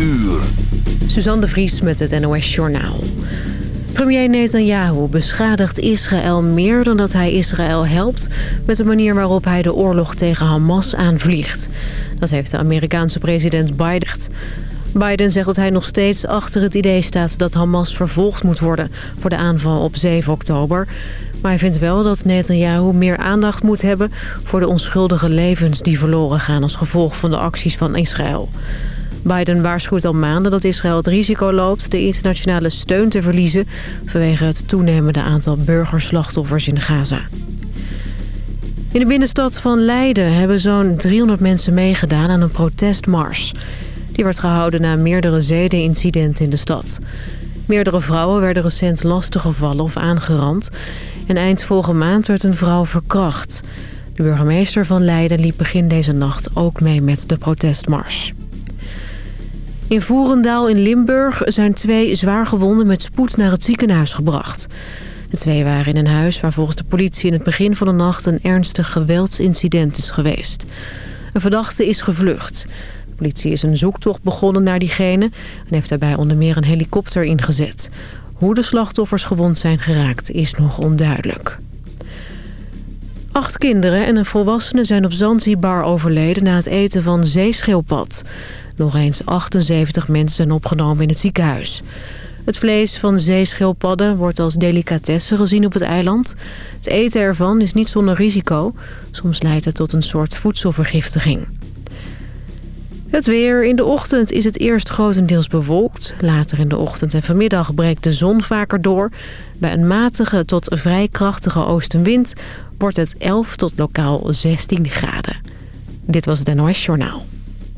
uur. Suzanne de Vries met het NOS Journaal. Premier Netanyahu beschadigt Israël meer dan dat hij Israël helpt... met de manier waarop hij de oorlog tegen Hamas aanvliegt. Dat heeft de Amerikaanse president Biden. Biden zegt dat hij nog steeds achter het idee staat dat Hamas vervolgd moet worden... voor de aanval op 7 oktober. Maar hij vindt wel dat Netanyahu meer aandacht moet hebben... voor de onschuldige levens die verloren gaan als gevolg van de acties van Israël. Biden waarschuwt al maanden dat Israël het risico loopt de internationale steun te verliezen... vanwege het toenemende aantal burgerslachtoffers in Gaza. In de binnenstad van Leiden hebben zo'n 300 mensen meegedaan aan een protestmars. Die werd gehouden na meerdere zedenincidenten in de stad. Meerdere vrouwen werden recent lastiggevallen of aangerand. En eind vorige maand werd een vrouw verkracht. De burgemeester van Leiden liep begin deze nacht ook mee met de protestmars. In Voerendaal in Limburg zijn twee zwaargewonden met spoed naar het ziekenhuis gebracht. De twee waren in een huis waar volgens de politie in het begin van de nacht een ernstig geweldsincident is geweest. Een verdachte is gevlucht. De politie is een zoektocht begonnen naar diegene en heeft daarbij onder meer een helikopter ingezet. Hoe de slachtoffers gewond zijn geraakt is nog onduidelijk. Acht kinderen en een volwassene zijn op Zanzibar overleden na het eten van zeeschildpad. Nog eens 78 mensen zijn opgenomen in het ziekenhuis. Het vlees van zeeschildpadden wordt als delicatesse gezien op het eiland. Het eten ervan is niet zonder risico. Soms leidt het tot een soort voedselvergiftiging. Het weer. In de ochtend is het eerst grotendeels bewolkt. Later in de ochtend en vanmiddag breekt de zon vaker door. Bij een matige tot vrij krachtige oostenwind wordt het 11 tot lokaal 16 graden. Dit was het NOS Journaal.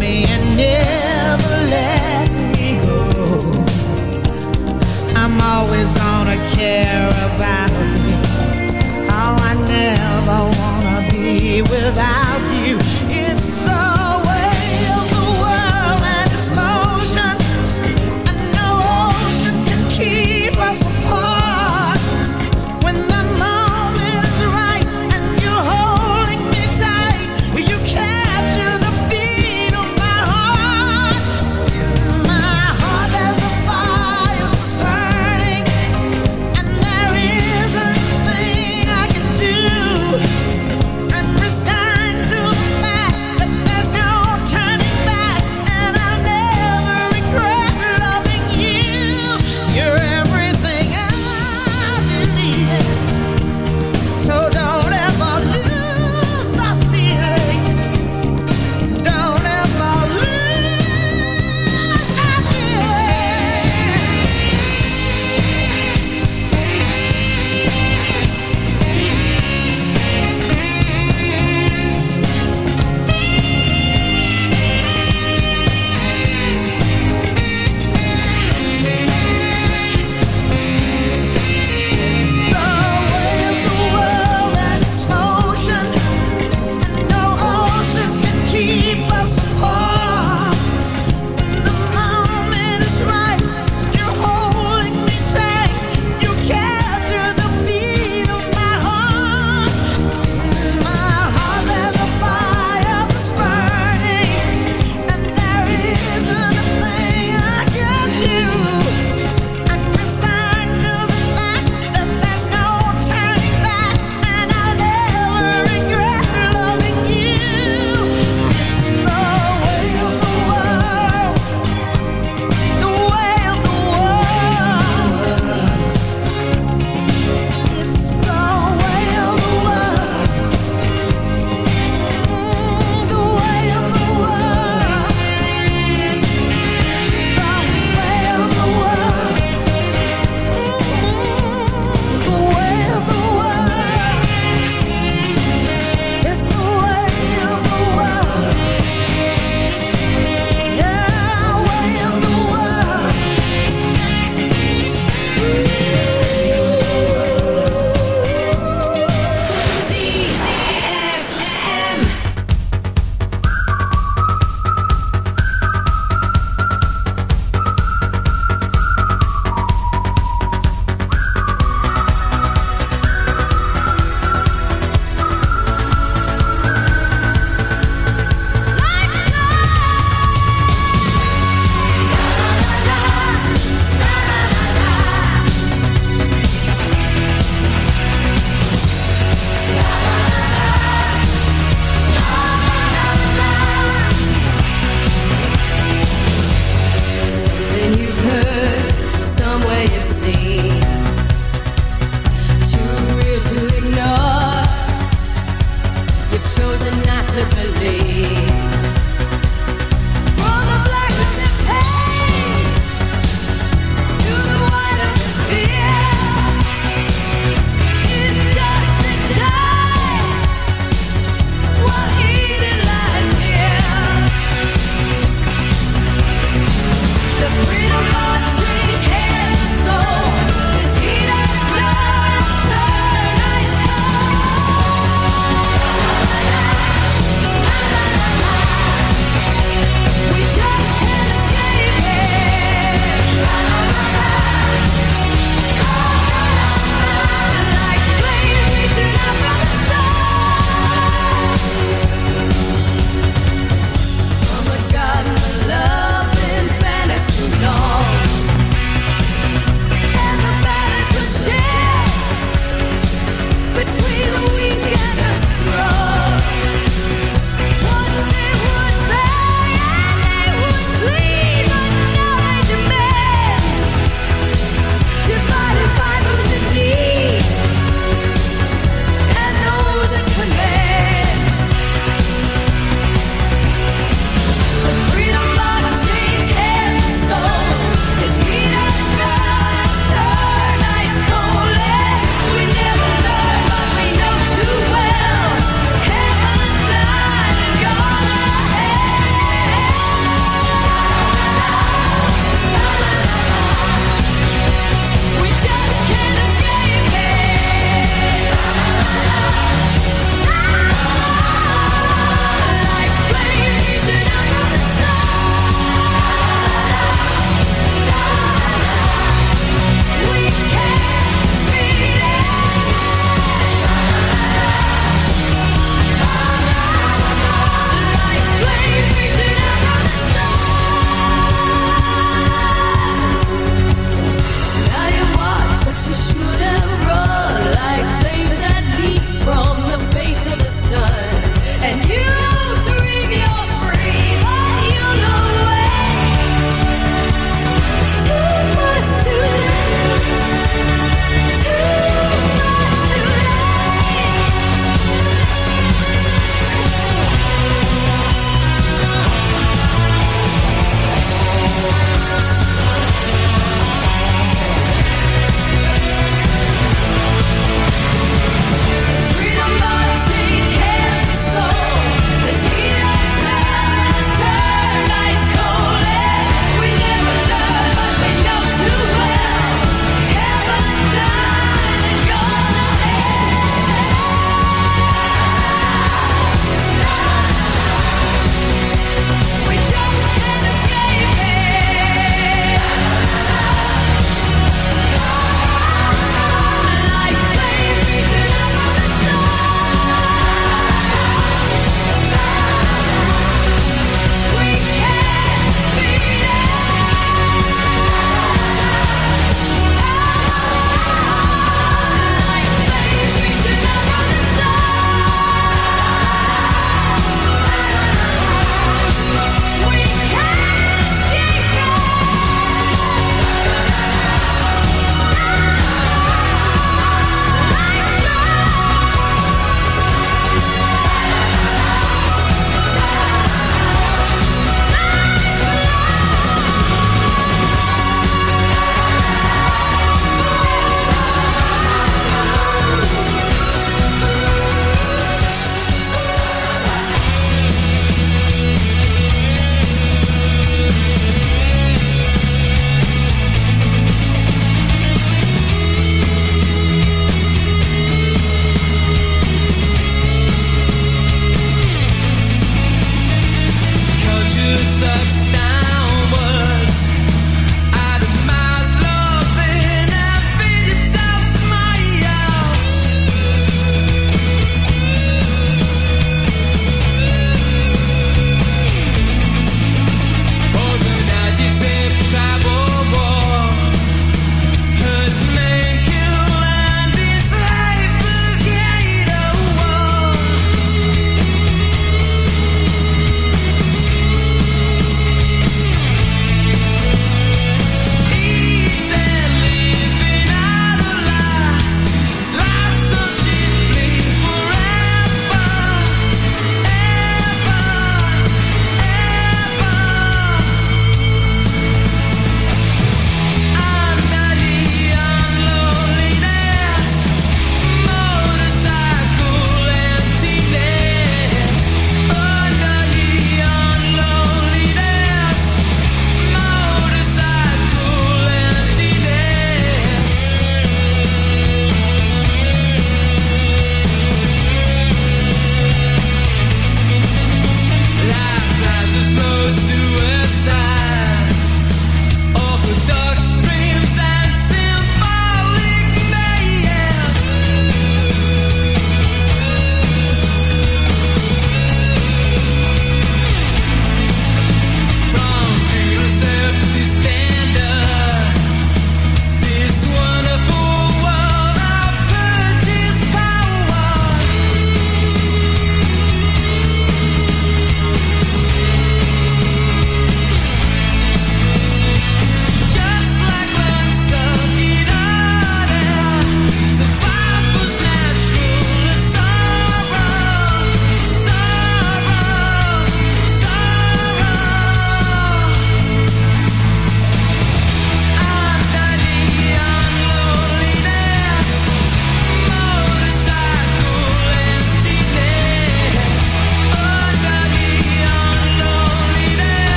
me.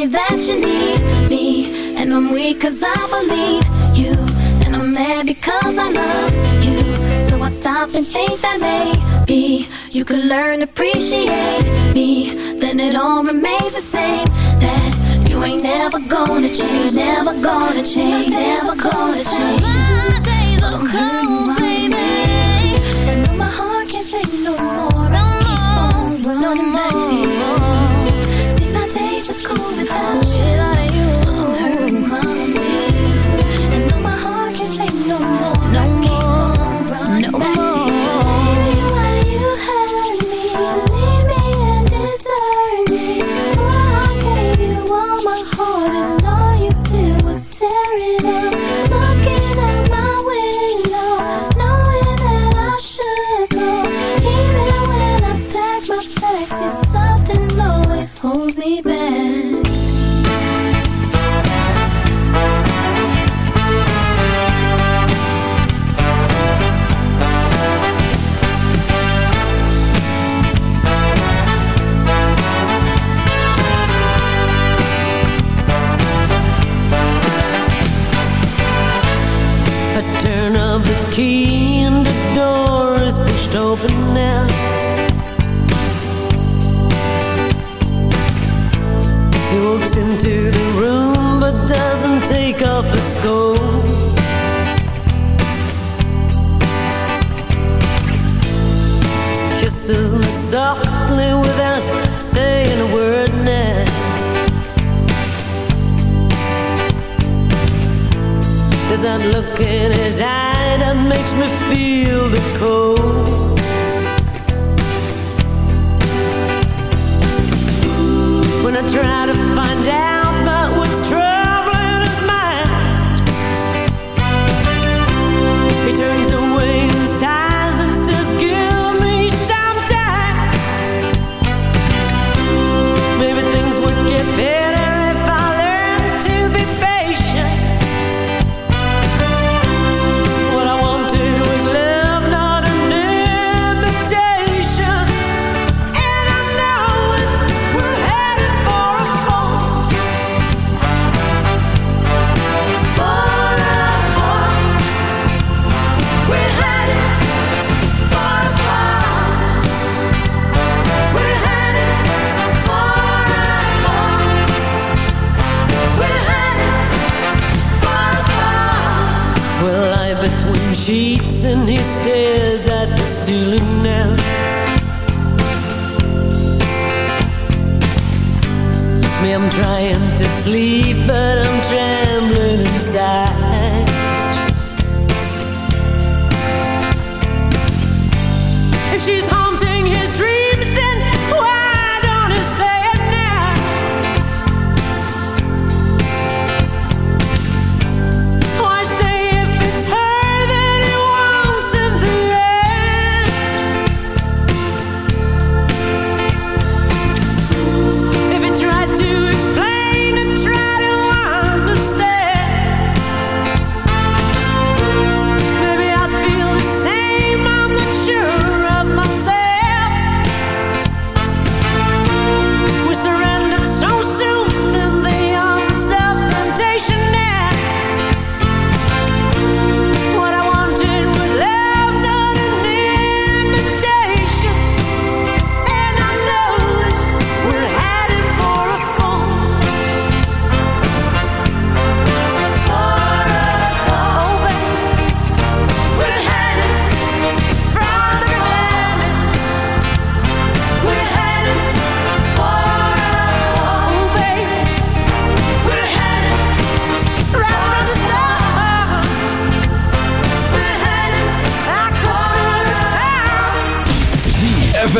me that you need me. And I'm weak cause I believe you. And I'm mad because I love you. So I stop and think that maybe You could learn to appreciate me. Then it all remains the same That you ain't never gonna change Never gonna change Never gonna change. My days are cold, baby. And though my heart can't take no more no I keep on running no back to you. See my days are cold.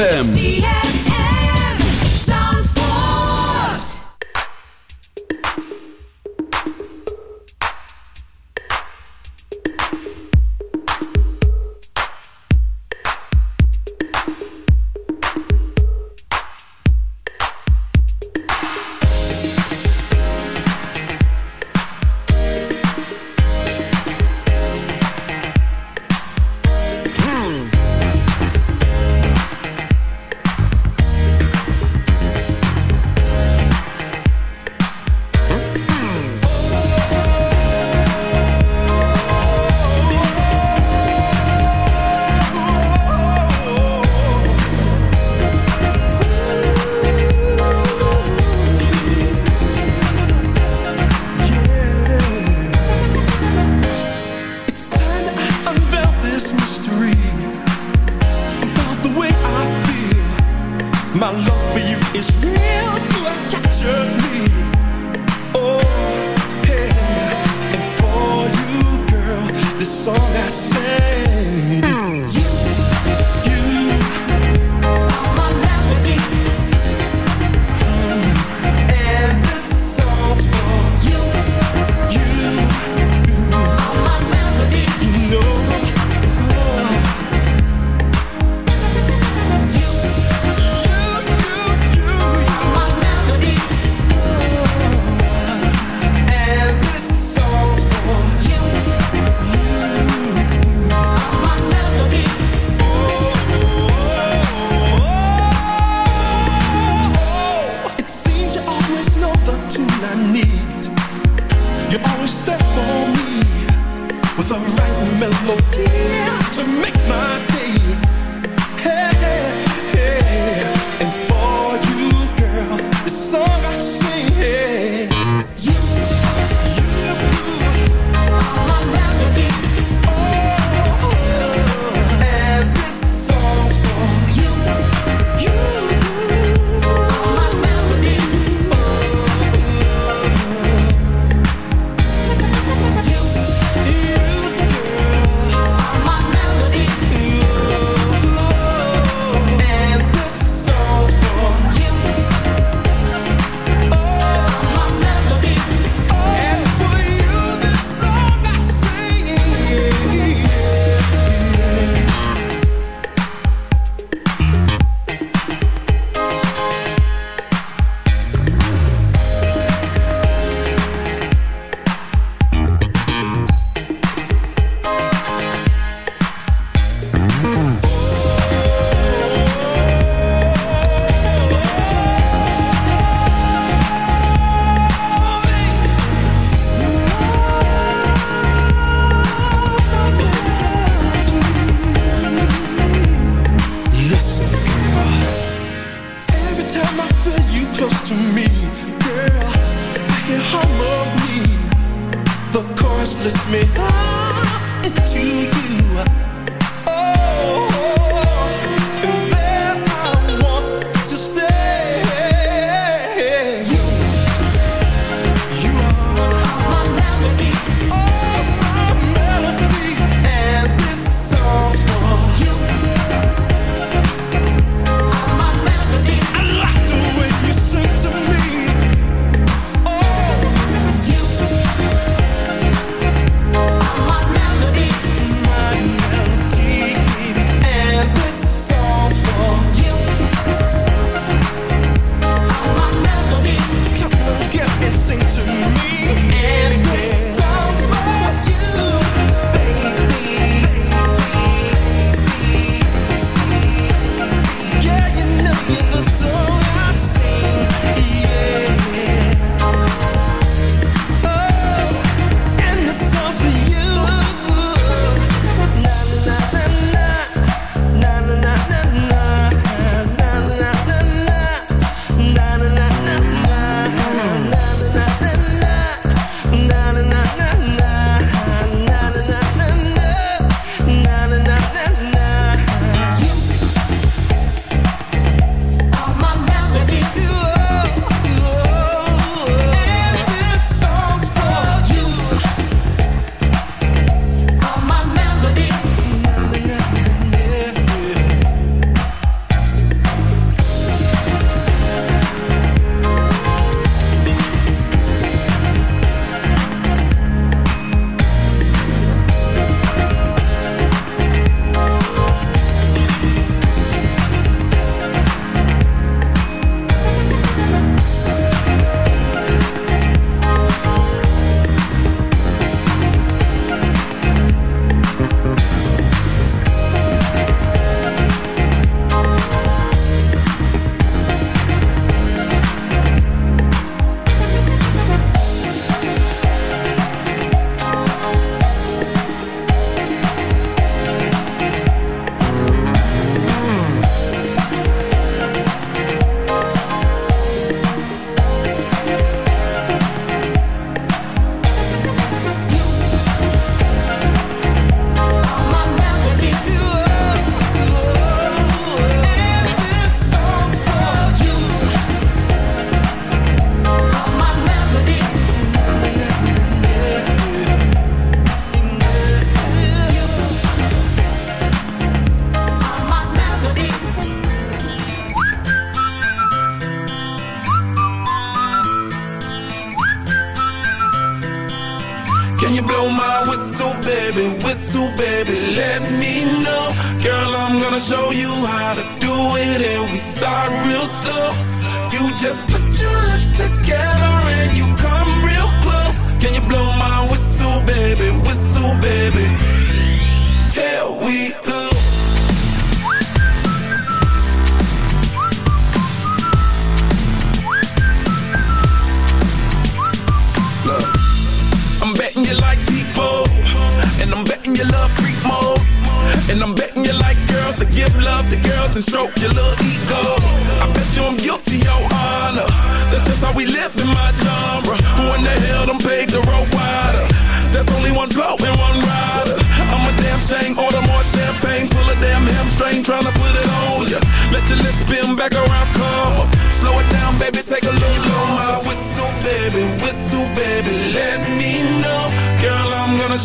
ZFM.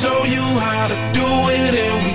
Show you how to do it, and we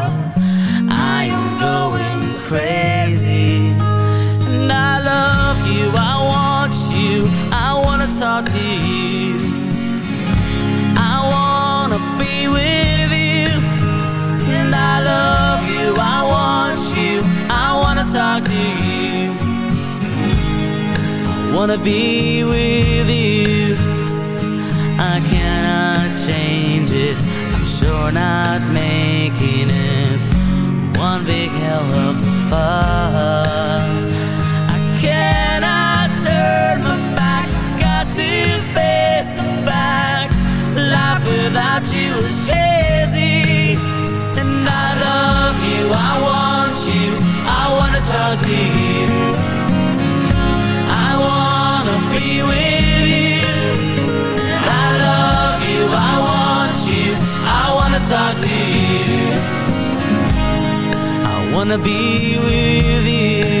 Crazy. And I love you, I want you, I wanna talk to you. I wanna be with you. And I love you, I want you, I wanna talk to you. I wanna be with you. I cannot change it. I'm sure not making it one big hell of a us. I cannot turn my back. Got to face the fact. Life without you is crazy. And I love you. I want you. I wanna talk to you. I wanna be with you. I love you. I want you. I wanna talk to you. wanna be with you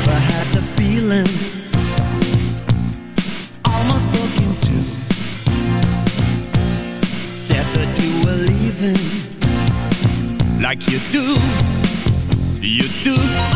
never had the feeling. Almost broke Said that you were leaving. Like you do. You do.